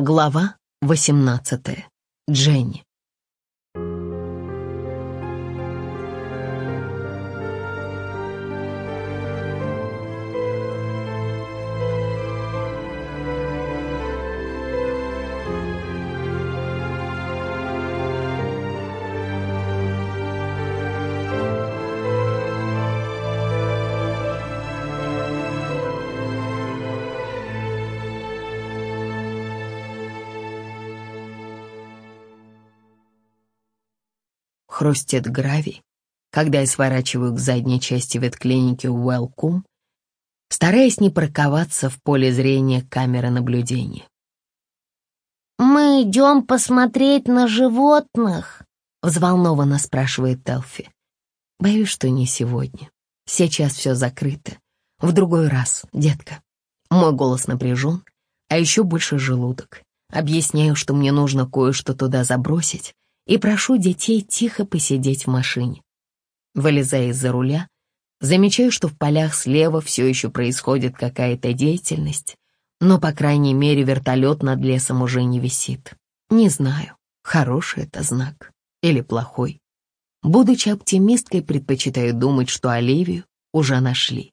Глава 18. Дженни. Хрустит гравий, когда я сворачиваю к задней части ветклиники Уэлкум, стараясь не парковаться в поле зрения камеры наблюдения. «Мы идем посмотреть на животных?» — взволнованно спрашивает Телфи. «Боюсь, что не сегодня. Сейчас все закрыто. В другой раз, детка». Мой голос напряжен, а еще больше желудок. Объясняю, что мне нужно кое-что туда забросить, и прошу детей тихо посидеть в машине. Вылезая из-за руля, замечаю, что в полях слева все еще происходит какая-то деятельность, но, по крайней мере, вертолет над лесом уже не висит. Не знаю, хороший это знак или плохой. Будучи оптимисткой, предпочитаю думать, что Оливию уже нашли.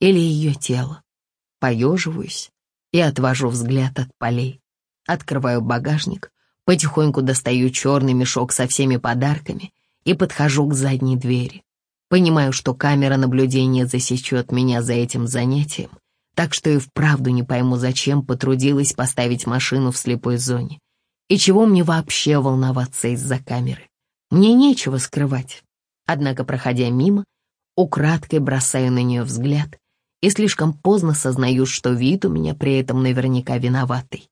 Или ее тело. Поеживаюсь и отвожу взгляд от полей. Открываю багажник, Потихоньку достаю черный мешок со всеми подарками и подхожу к задней двери. Понимаю, что камера наблюдения засечет меня за этим занятием, так что и вправду не пойму, зачем потрудилась поставить машину в слепой зоне. И чего мне вообще волноваться из-за камеры? Мне нечего скрывать. Однако, проходя мимо, украдкой бросаю на нее взгляд и слишком поздно сознаю, что вид у меня при этом наверняка виноватый.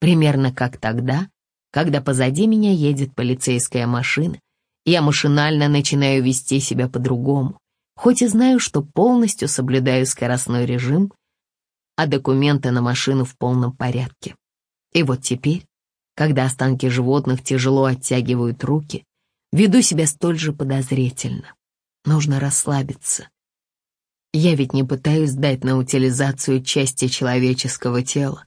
Примерно как тогда, когда позади меня едет полицейская машина, я машинально начинаю вести себя по-другому, хоть и знаю, что полностью соблюдаю скоростной режим, а документы на машину в полном порядке. И вот теперь, когда останки животных тяжело оттягивают руки, веду себя столь же подозрительно. Нужно расслабиться. Я ведь не пытаюсь дать на утилизацию части человеческого тела,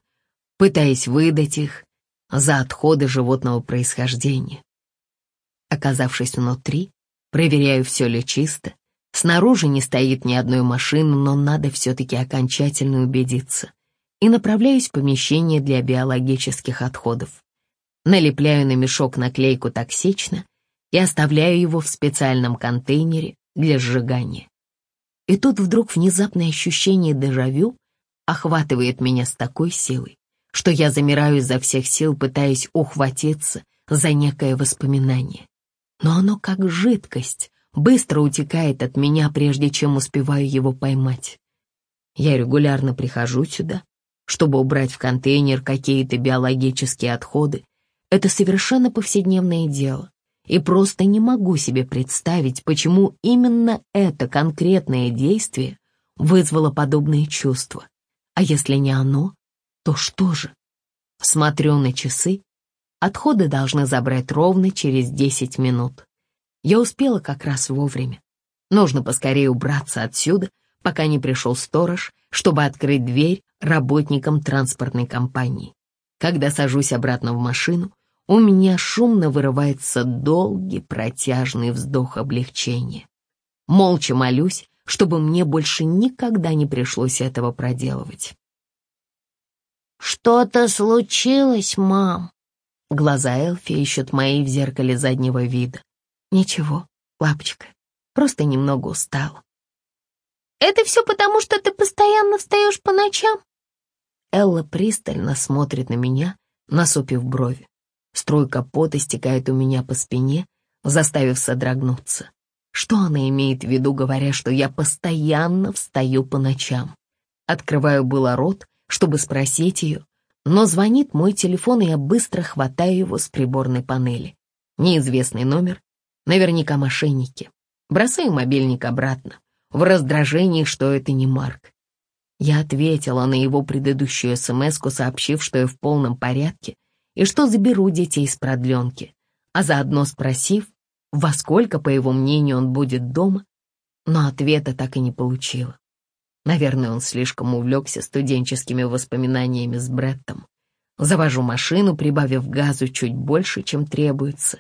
пытаясь выдать их за отходы животного происхождения. Оказавшись внутри, проверяю, все ли чисто. Снаружи не стоит ни одной машины, но надо все-таки окончательно убедиться. И направляюсь в помещение для биологических отходов. Налепляю на мешок наклейку «Токсично» и оставляю его в специальном контейнере для сжигания. И тут вдруг внезапное ощущение дежавю охватывает меня с такой силой, что я замираю изо всех сил, пытаясь ухватиться за некое воспоминание. Но оно как жидкость, быстро утекает от меня, прежде чем успеваю его поймать. Я регулярно прихожу сюда, чтобы убрать в контейнер какие-то биологические отходы. Это совершенно повседневное дело, и просто не могу себе представить, почему именно это конкретное действие вызвало подобные чувства. А если не оно, то что же? Смотрю на часы. Отходы должны забрать ровно через 10 минут. Я успела как раз вовремя. Нужно поскорее убраться отсюда, пока не пришел сторож, чтобы открыть дверь работникам транспортной компании. Когда сажусь обратно в машину, у меня шумно вырывается долгий протяжный вздох облегчения. Молча молюсь, чтобы мне больше никогда не пришлось этого проделывать. «Что-то случилось, мам?» Глаза Элфи ищут мои в зеркале заднего вида. «Ничего, лапочка, просто немного устала». «Это все потому, что ты постоянно встаешь по ночам?» Элла пристально смотрит на меня, насупив брови. Струйка пота стекает у меня по спине, заставив содрогнуться. Что она имеет в виду, говоря, что я постоянно встаю по ночам? Открываю было рот, чтобы спросить ее, но звонит мой телефон, и я быстро хватаю его с приборной панели. Неизвестный номер, наверняка мошенники. Бросаю мобильник обратно, в раздражении, что это не Марк. Я ответила на его предыдущую смс сообщив, что я в полном порядке и что заберу детей с продленки, а заодно спросив, во сколько, по его мнению, он будет дома, но ответа так и не получила. Наверное, он слишком увлекся студенческими воспоминаниями с Бреттом. Завожу машину, прибавив газу чуть больше, чем требуется.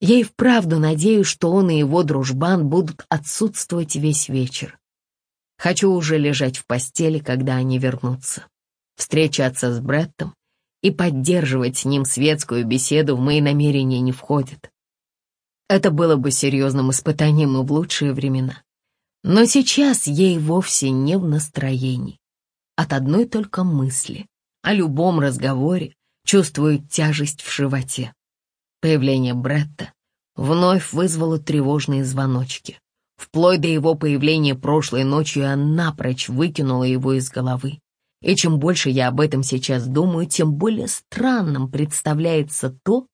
Я и вправду надеюсь, что он и его дружбан будут отсутствовать весь вечер. Хочу уже лежать в постели, когда они вернутся. Встречаться с Бреттом и поддерживать с ним светскую беседу в мои намерения не входит. Это было бы серьезным испытанием и в лучшие времена. Но сейчас ей вовсе не в настроении. От одной только мысли о любом разговоре чувствует тяжесть в животе. Появление Бретта вновь вызвало тревожные звоночки. Вплоть до его появления прошлой ночью я напрочь выкинула его из головы. И чем больше я об этом сейчас думаю, тем более странным представляется то,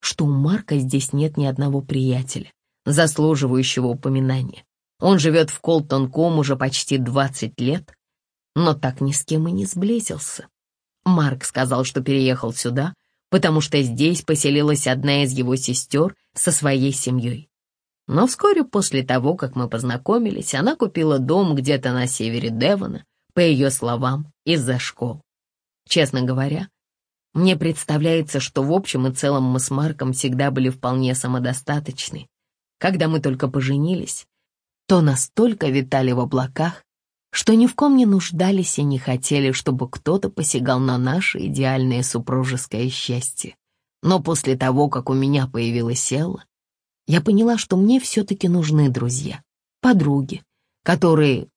что у Марка здесь нет ни одного приятеля, заслуживающего упоминания. Он живет в Колтон-Ком уже почти 20 лет, но так ни с кем и не сблизился. Марк сказал, что переехал сюда, потому что здесь поселилась одна из его сестер со своей семьей. Но вскоре после того, как мы познакомились, она купила дом где-то на севере Девона, по ее словам, из-за школ. Честно говоря, мне представляется, что в общем и целом мы с Марком всегда были вполне самодостаточны. Когда мы только поженились, то настолько витали в облаках, что ни в ком не нуждались и не хотели, чтобы кто-то посягал на наше идеальное супружеское счастье. Но после того, как у меня появилась Элла, я поняла, что мне все-таки нужны друзья, подруги, которые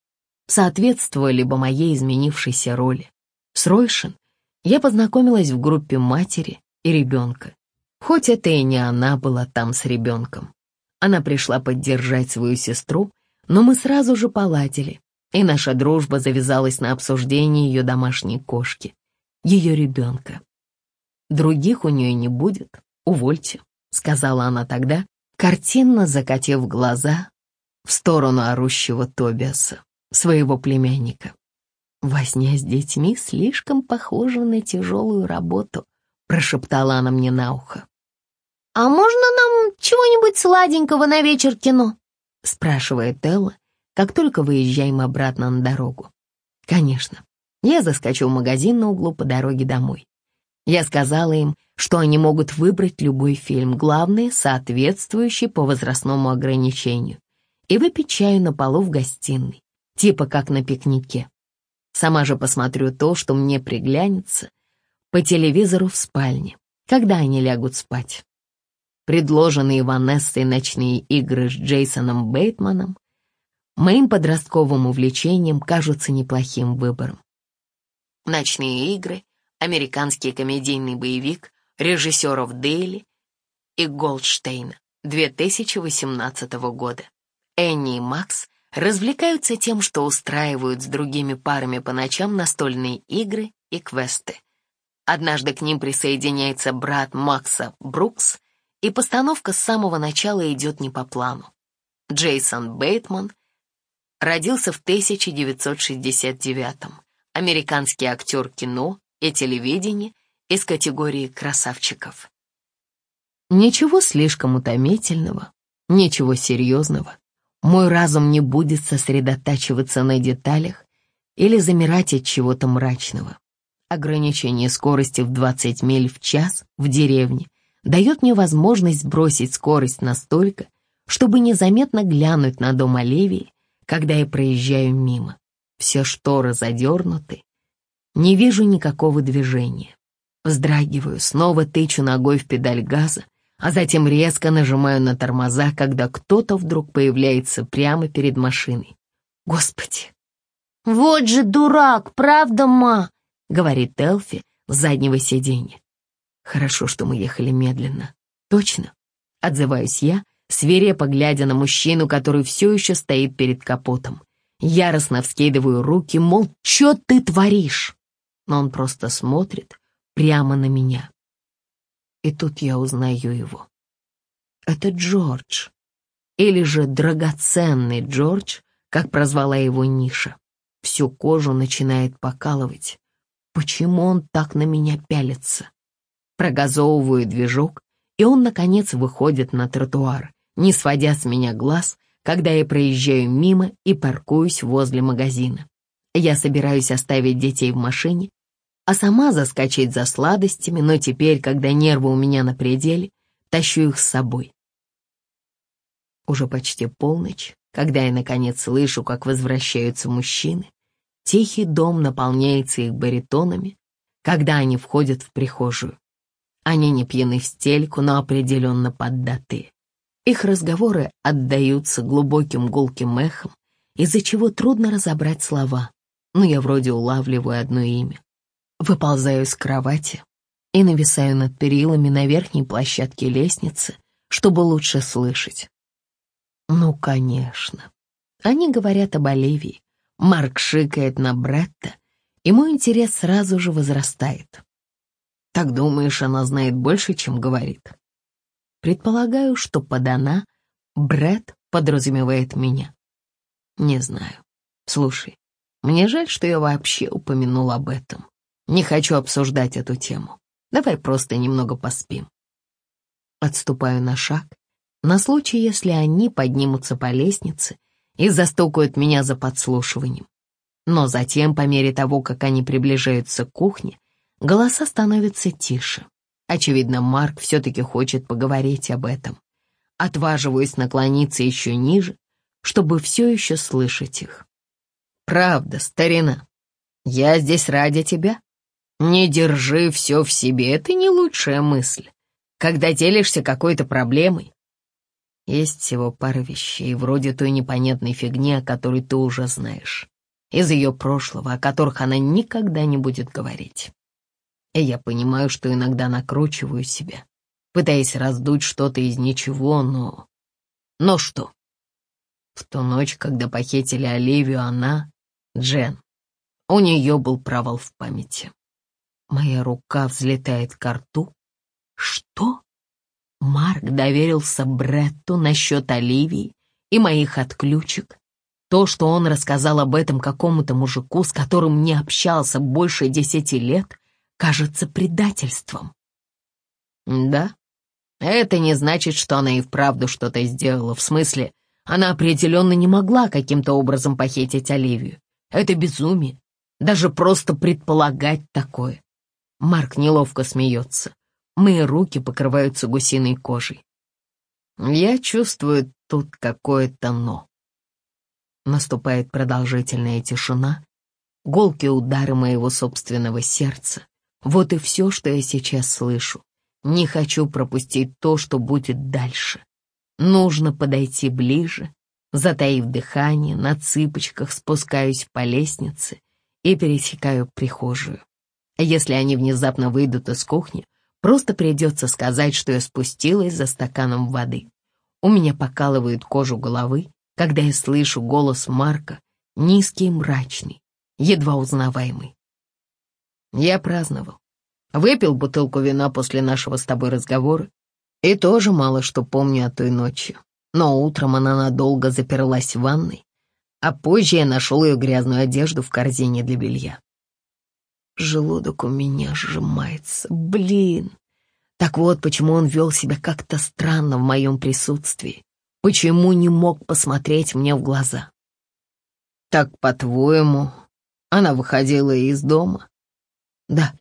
соответствовали бы моей изменившейся роли. С Ройшин я познакомилась в группе матери и ребенка, хоть это и не она была там с ребенком. Она пришла поддержать свою сестру, но мы сразу же поладили, и наша дружба завязалась на обсуждении ее домашней кошки, ее ребенка. «Других у нее не будет, увольте», — сказала она тогда, картинно закатив глаза в сторону орущего Тобиаса, своего племянника. «Возня с детьми слишком похожа на тяжелую работу», — прошептала она мне на ухо. «А можно нам чего-нибудь сладенького на вечер кино?» — спрашивает Элла, как только выезжаем обратно на дорогу. «Конечно. Я заскочу в магазин на углу по дороге домой. Я сказала им, что они могут выбрать любой фильм, главное, соответствующий по возрастному ограничению, и выпить чаю на полу в гостиной, типа как на пикнике. Сама же посмотрю то, что мне приглянется, по телевизору в спальне, когда они лягут спать. Предложенные Ванессой ночные игры с Джейсоном Бейтманом моим подростковым увлечением кажутся неплохим выбором. Ночные игры — американский комедийный боевик режиссеров Дейли и Голдштейна 2018 года. Энни и Макс развлекаются тем, что устраивают с другими парами по ночам настольные игры и квесты. Однажды к ним присоединяется брат Макса Брукс, и постановка с самого начала идет не по плану. Джейсон Бейтман родился в 1969-м, американский актер кино и телевидения из категории красавчиков. Ничего слишком утомительного, ничего серьезного. Мой разум не будет сосредотачиваться на деталях или замирать от чего-то мрачного. Ограничение скорости в 20 миль в час в деревне дает мне возможность сбросить скорость настолько, чтобы незаметно глянуть на дом Оливии, когда я проезжаю мимо. Все шторы задернуты, не вижу никакого движения. Вздрагиваю, снова тычу ногой в педаль газа, а затем резко нажимаю на тормоза, когда кто-то вдруг появляется прямо перед машиной. Господи! «Вот же дурак, правда, ма?» — говорит Элфи с заднего сиденья. Хорошо, что мы ехали медленно. Точно. Отзываюсь я, свирепо глядя на мужчину, который все еще стоит перед капотом. Яростно вскидываю руки, мол, что ты творишь? Но он просто смотрит прямо на меня. И тут я узнаю его. Это Джордж. Или же драгоценный Джордж, как прозвала его Ниша. Всю кожу начинает покалывать. Почему он так на меня пялится? Прогазовываю движок, и он, наконец, выходит на тротуар, не сводя с меня глаз, когда я проезжаю мимо и паркуюсь возле магазина. Я собираюсь оставить детей в машине, а сама заскочить за сладостями, но теперь, когда нервы у меня на пределе, тащу их с собой. Уже почти полночь, когда я, наконец, слышу, как возвращаются мужчины, тихий дом наполняется их баритонами, когда они входят в прихожую. Они не пьяны в стельку, но определенно поддатые. Их разговоры отдаются глубоким гулким эхом, из-за чего трудно разобрать слова, но я вроде улавливаю одно имя. Выползаю из кровати и нависаю над перилами на верхней площадке лестницы, чтобы лучше слышать. Ну, конечно. Они говорят об Оливии. Марк шикает на Бретта, и мой интерес сразу же возрастает. Так думаешь, она знает больше, чем говорит? Предполагаю, что под «она» Брэд подразумевает меня. Не знаю. Слушай, мне жаль, что я вообще упомянул об этом. Не хочу обсуждать эту тему. Давай просто немного поспим. Отступаю на шаг на случай, если они поднимутся по лестнице и застукают меня за подслушиванием. Но затем, по мере того, как они приближаются к кухне, голоса становятся тише. Очевидно, Марк все-таки хочет поговорить об этом. Отваживаюсь наклониться еще ниже, чтобы все еще слышать их. «Правда, старина, я здесь ради тебя. Не держи все в себе, это не лучшая мысль. Когда делишься какой-то проблемой, есть всего пара вещей, вроде той непонятной фигни, о которой ты уже знаешь, из ее прошлого, о которых она никогда не будет говорить. И я понимаю, что иногда накручиваю себя, пытаясь раздуть что-то из ничего, но... Но что? В ту ночь, когда похитили Оливию, она, Джен, у нее был провал в памяти. Моя рука взлетает к рту. Что? Марк доверился Бретту насчет Оливии и моих отключек. То, что он рассказал об этом какому-то мужику, с которым не общался больше десяти лет, кажется предательством. Да, это не значит, что она и вправду что-то сделала. В смысле, она определенно не могла каким-то образом похитить Оливию. Это безумие. Даже просто предполагать такое. Марк неловко смеется. Мои руки покрываются гусиной кожей. Я чувствую тут какое-то «но». Наступает продолжительная тишина, голки удары моего собственного сердца. Вот и все, что я сейчас слышу. Не хочу пропустить то, что будет дальше. Нужно подойти ближе, затаив дыхание, на цыпочках спускаюсь по лестнице и пересекаю прихожую. Если они внезапно выйдут из кухни, Просто придется сказать, что я спустилась за стаканом воды. У меня покалывает кожу головы, когда я слышу голос Марка, низкий и мрачный, едва узнаваемый. Я праздновал. Выпил бутылку вина после нашего с тобой разговора и тоже мало что помню о той ночи. Но утром она надолго заперлась в ванной, а позже я нашел ее грязную одежду в корзине для белья. Желудок у меня сжимается. Блин! Так вот, почему он вел себя как-то странно в моем присутствии. Почему не мог посмотреть мне в глаза? Так, по-твоему, она выходила из дома? Да.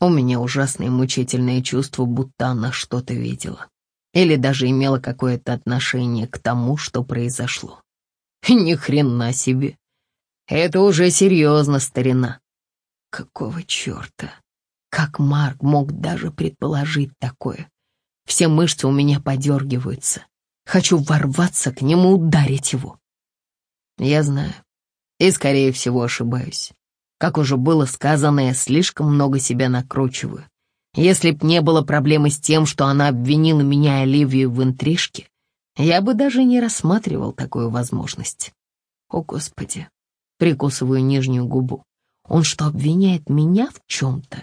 У меня ужасное мучительное чувство, будто она что-то видела. Или даже имела какое-то отношение к тому, что произошло. Ни хрена себе. Это уже серьезно, старина. Какого черта? Как Марк мог даже предположить такое? Все мышцы у меня подергиваются. Хочу ворваться к нему, ударить его. Я знаю. И, скорее всего, ошибаюсь. Как уже было сказано, я слишком много себя накручиваю. Если б не было проблемы с тем, что она обвинила меня и Оливию в интрижке, я бы даже не рассматривал такую возможность. О, Господи! Прикусываю нижнюю губу. Он что, обвиняет меня в чем-то?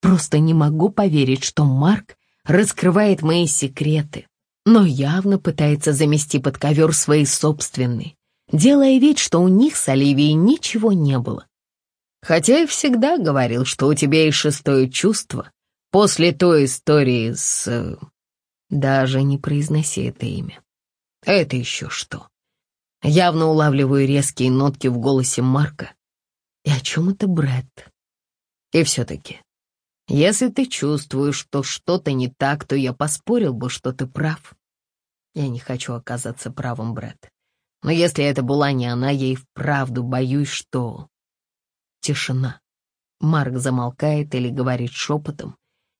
Просто не могу поверить, что Марк раскрывает мои секреты, но явно пытается замести под ковер свои собственные, делая вид, что у них с Оливией ничего не было. Хотя я всегда говорил, что у тебя есть шестое чувство после той истории с... Э, даже не произноси это имя. Это еще что? Явно улавливаю резкие нотки в голосе Марка, и о чем это Брэд? И все-таки, если ты чувствуешь, что что-то не так, то я поспорил бы, что ты прав. Я не хочу оказаться правым, Брэд. Но если это была не она, я и вправду боюсь, что... Тишина. Марк замолкает или говорит шепотом.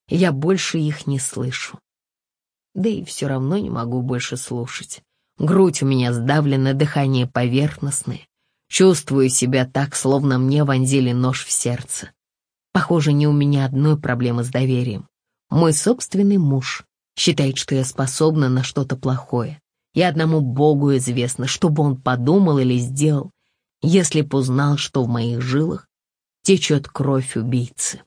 Я больше их не слышу. Да и все равно не могу больше слушать. Грудь у меня сдавлена, дыхание поверхностное. Чувствую себя так, словно мне вонзили нож в сердце. Похоже, не у меня одной проблемы с доверием. Мой собственный муж считает, что я способна на что-то плохое. И одному Богу известно, что бы он подумал или сделал, если б узнал, что в моих жилах течет кровь убийцы.